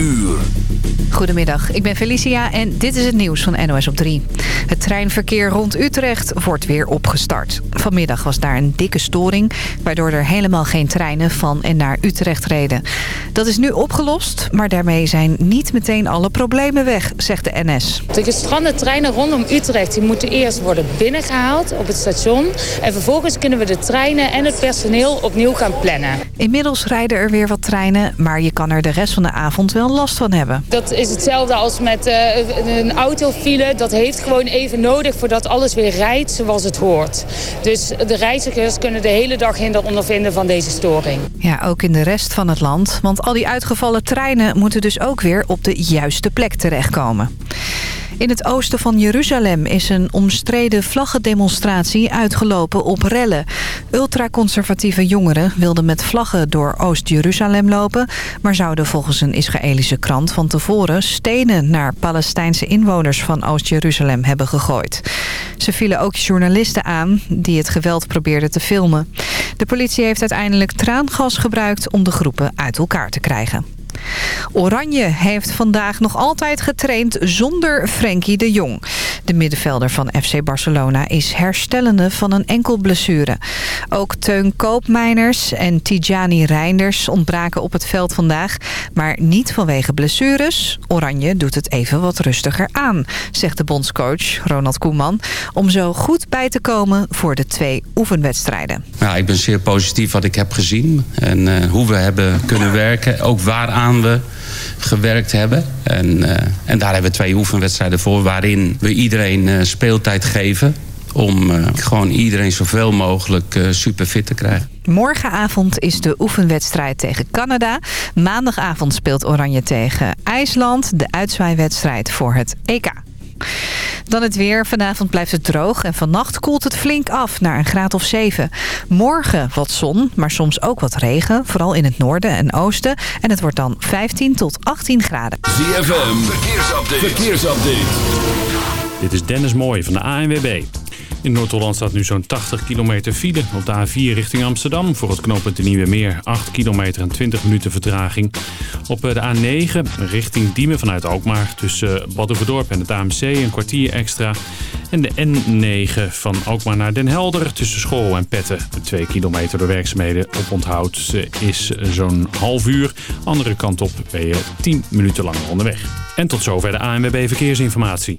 uur. Goedemiddag, ik ben Felicia en dit is het nieuws van NOS op 3. Het treinverkeer rond Utrecht wordt weer opgestart. Vanmiddag was daar een dikke storing... waardoor er helemaal geen treinen van en naar Utrecht reden. Dat is nu opgelost, maar daarmee zijn niet meteen alle problemen weg, zegt de NS. De gestrande treinen rondom Utrecht die moeten eerst worden binnengehaald op het station. En vervolgens kunnen we de treinen en het personeel opnieuw gaan plannen. Inmiddels rijden er weer wat treinen, maar je kan er de rest van de avond wel last van hebben. Dat is hetzelfde als met uh, een autofile. Dat heeft gewoon even nodig voordat alles weer rijdt zoals het hoort. Dus de reizigers kunnen de hele dag hinder ondervinden van deze storing. Ja, ook in de rest van het land. Want al die uitgevallen treinen moeten dus ook weer op de juiste plek terechtkomen. In het oosten van Jeruzalem is een omstreden vlaggendemonstratie uitgelopen op rellen. Ultraconservatieve jongeren wilden met vlaggen door Oost-Jeruzalem lopen... maar zouden volgens een Israëlische krant van tevoren stenen naar Palestijnse inwoners van Oost-Jeruzalem hebben gegooid. Ze vielen ook journalisten aan die het geweld probeerden te filmen. De politie heeft uiteindelijk traangas gebruikt om de groepen uit elkaar te krijgen. Oranje heeft vandaag nog altijd getraind zonder Frenkie de Jong. De middenvelder van FC Barcelona is herstellende van een enkel blessure. Ook Teun Koopmeiners en Tijani Reinders ontbraken op het veld vandaag. Maar niet vanwege blessures. Oranje doet het even wat rustiger aan, zegt de bondscoach Ronald Koeman. Om zo goed bij te komen voor de twee oefenwedstrijden. Ja, ik ben zeer positief wat ik heb gezien. En uh, hoe we hebben kunnen werken. Ook waaraan we gewerkt hebben. En, uh, en daar hebben we twee oefenwedstrijden voor... waarin we iedereen uh, speeltijd geven om uh, gewoon iedereen zoveel mogelijk uh, super fit te krijgen. Morgenavond is de oefenwedstrijd tegen Canada. Maandagavond speelt Oranje tegen IJsland. De uitzwaaiwedstrijd voor het EK. Dan het weer. Vanavond blijft het droog en vannacht koelt het flink af naar een graad of 7. Morgen wat zon, maar soms ook wat regen. Vooral in het noorden en oosten. En het wordt dan 15 tot 18 graden. ZFM, verkeersupdate. verkeersupdate. Dit is Dennis Mooij van de ANWB. In Noord-Holland staat nu zo'n 80 kilometer file. Op de A4 richting Amsterdam voor het knooppunt de Nieuwe Meer. 8 kilometer en 20 minuten vertraging. Op de A9 richting Diemen vanuit Alkmaar. Tussen Badhoevedorp en het AMC een kwartier extra. En de N9 van Alkmaar naar Den Helder tussen School en Petten. 2 kilometer door werkzaamheden op onthoud is zo'n half uur. Andere kant op ben je 10 minuten langer onderweg. En tot zover de ANWB Verkeersinformatie.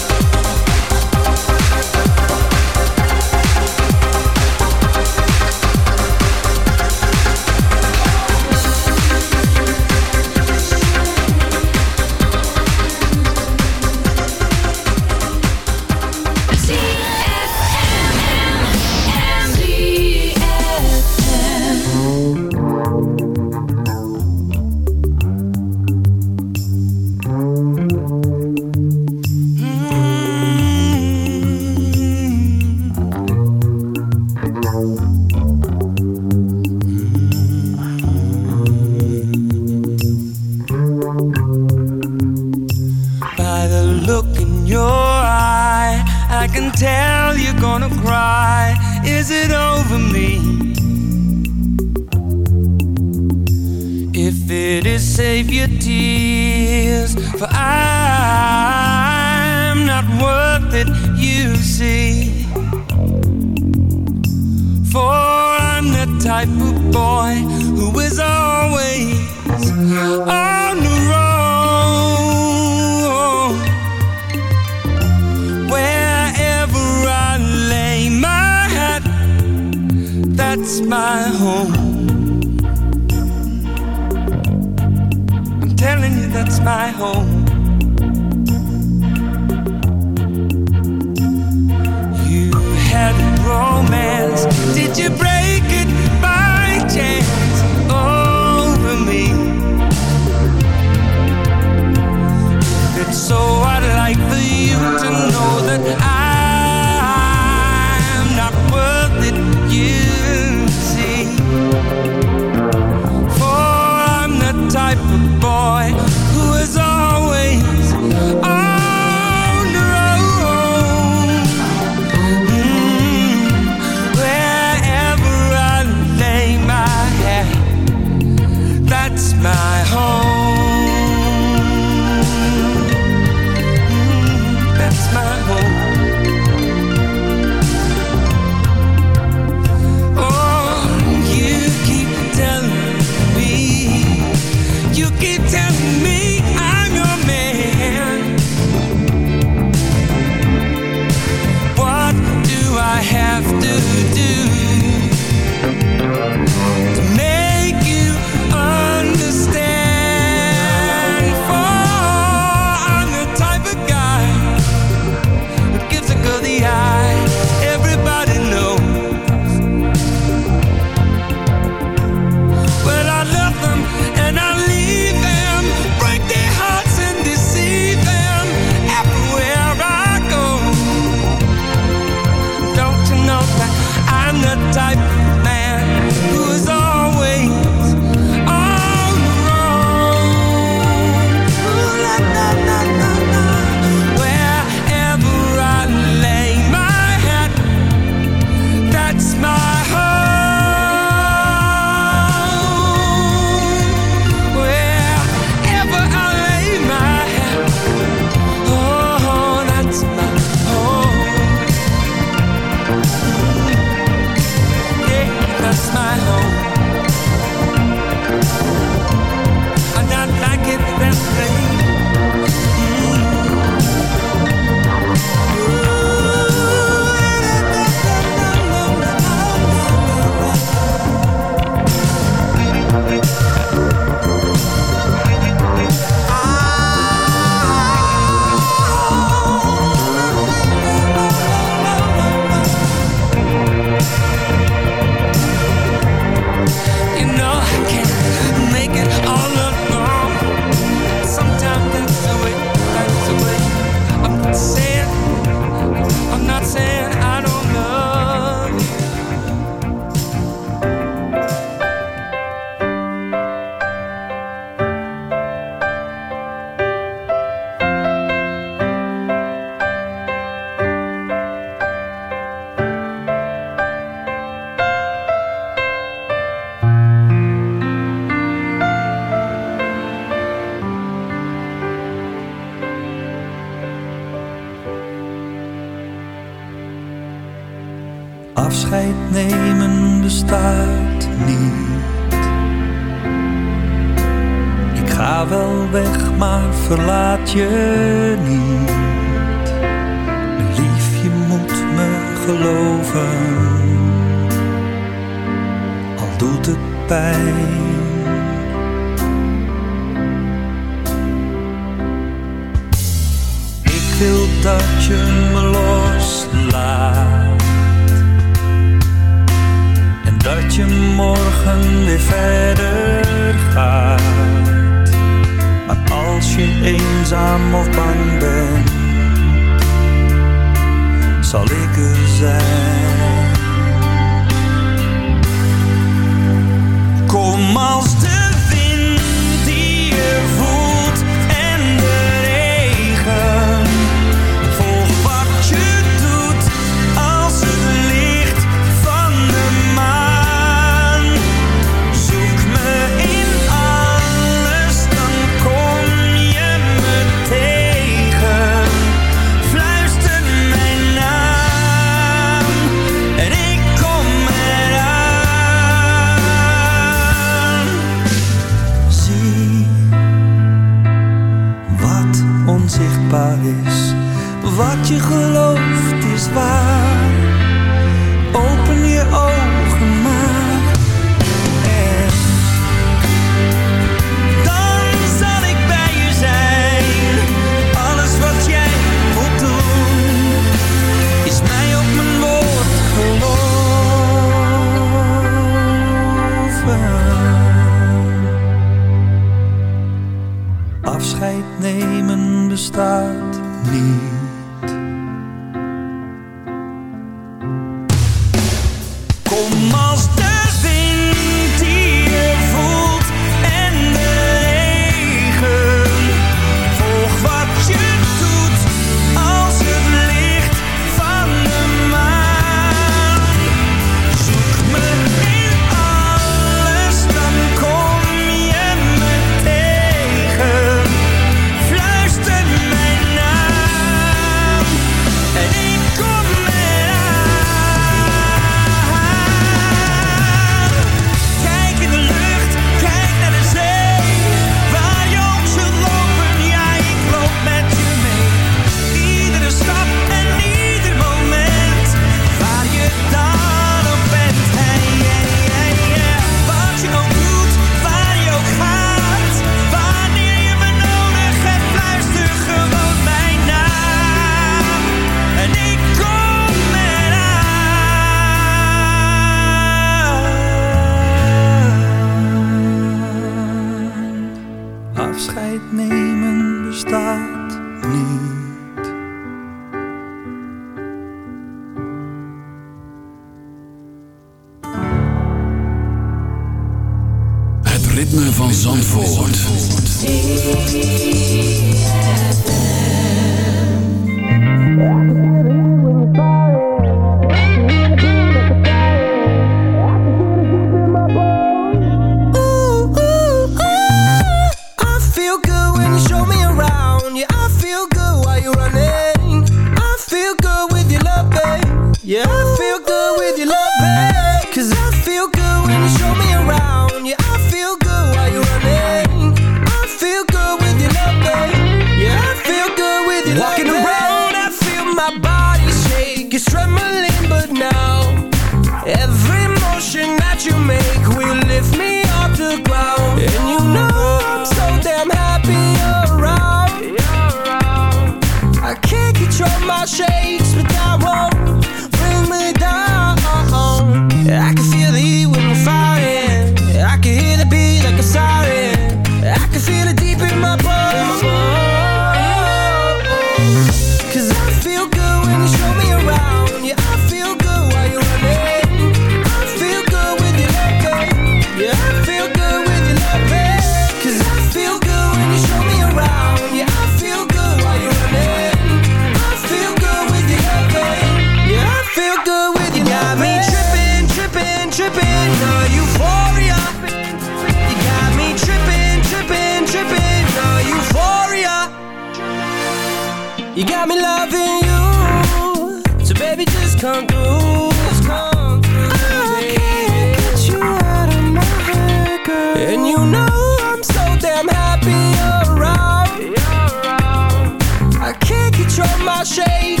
come through. Come through I can't get you out of my head, girl. And you know I'm so damn happy you're around. You're around. I can't control my shade.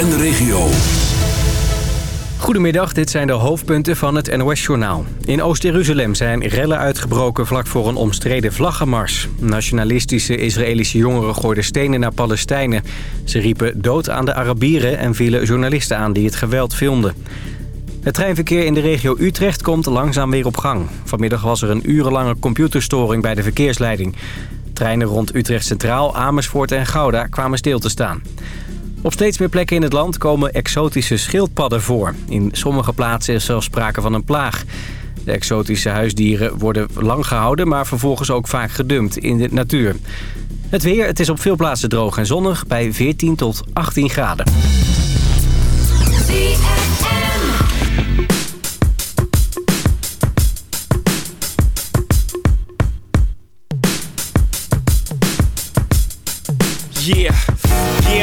En de regio. Goedemiddag, dit zijn de hoofdpunten van het NOS-journaal. In Oost-Jeruzalem zijn rellen uitgebroken vlak voor een omstreden vlaggenmars. Nationalistische Israëlische jongeren gooiden stenen naar Palestijnen. Ze riepen dood aan de Arabieren en vielen journalisten aan die het geweld filmden. Het treinverkeer in de regio Utrecht komt langzaam weer op gang. Vanmiddag was er een urenlange computerstoring bij de verkeersleiding. Treinen rond Utrecht Centraal, Amersfoort en Gouda kwamen stil te staan. Op steeds meer plekken in het land komen exotische schildpadden voor. In sommige plaatsen is zelfs sprake van een plaag. De exotische huisdieren worden lang gehouden, maar vervolgens ook vaak gedumpt in de natuur. Het weer, het is op veel plaatsen droog en zonnig bij 14 tot 18 graden. Yeah,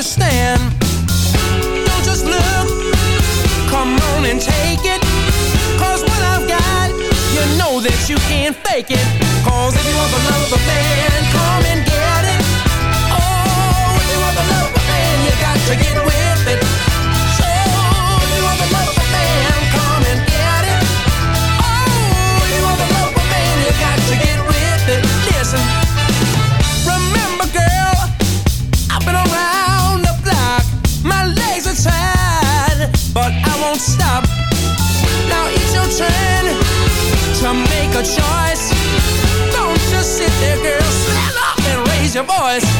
understand. Don't just look, come on and take it. Cause what I've got, you know that you can't fake it. Cause if you want the love of a man, come and get it. Oh, if you want the love of a man, you got to get it. choice. Don't just sit there, girl, stand up and raise your voice.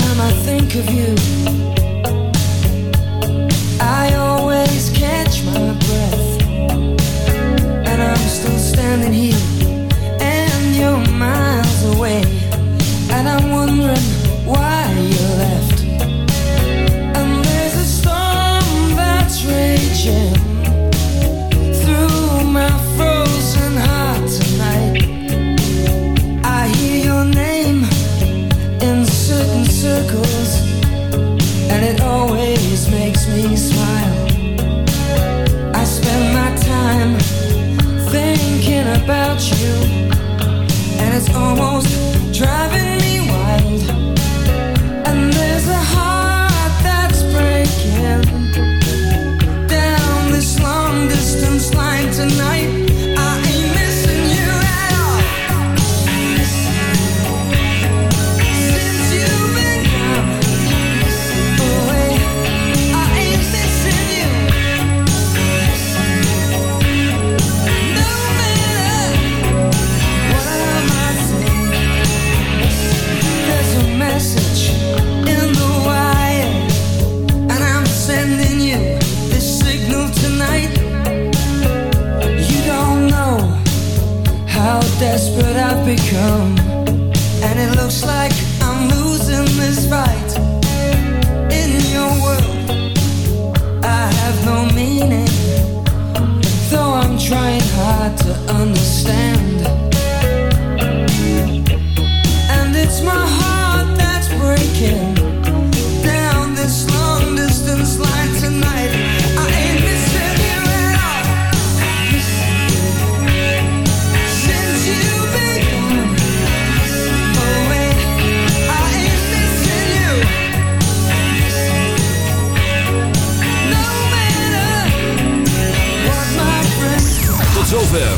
time I think of you, I always catch my breath. And I'm still standing here, circles, and it always makes me smile. I spend my time thinking about you, and it's almost driving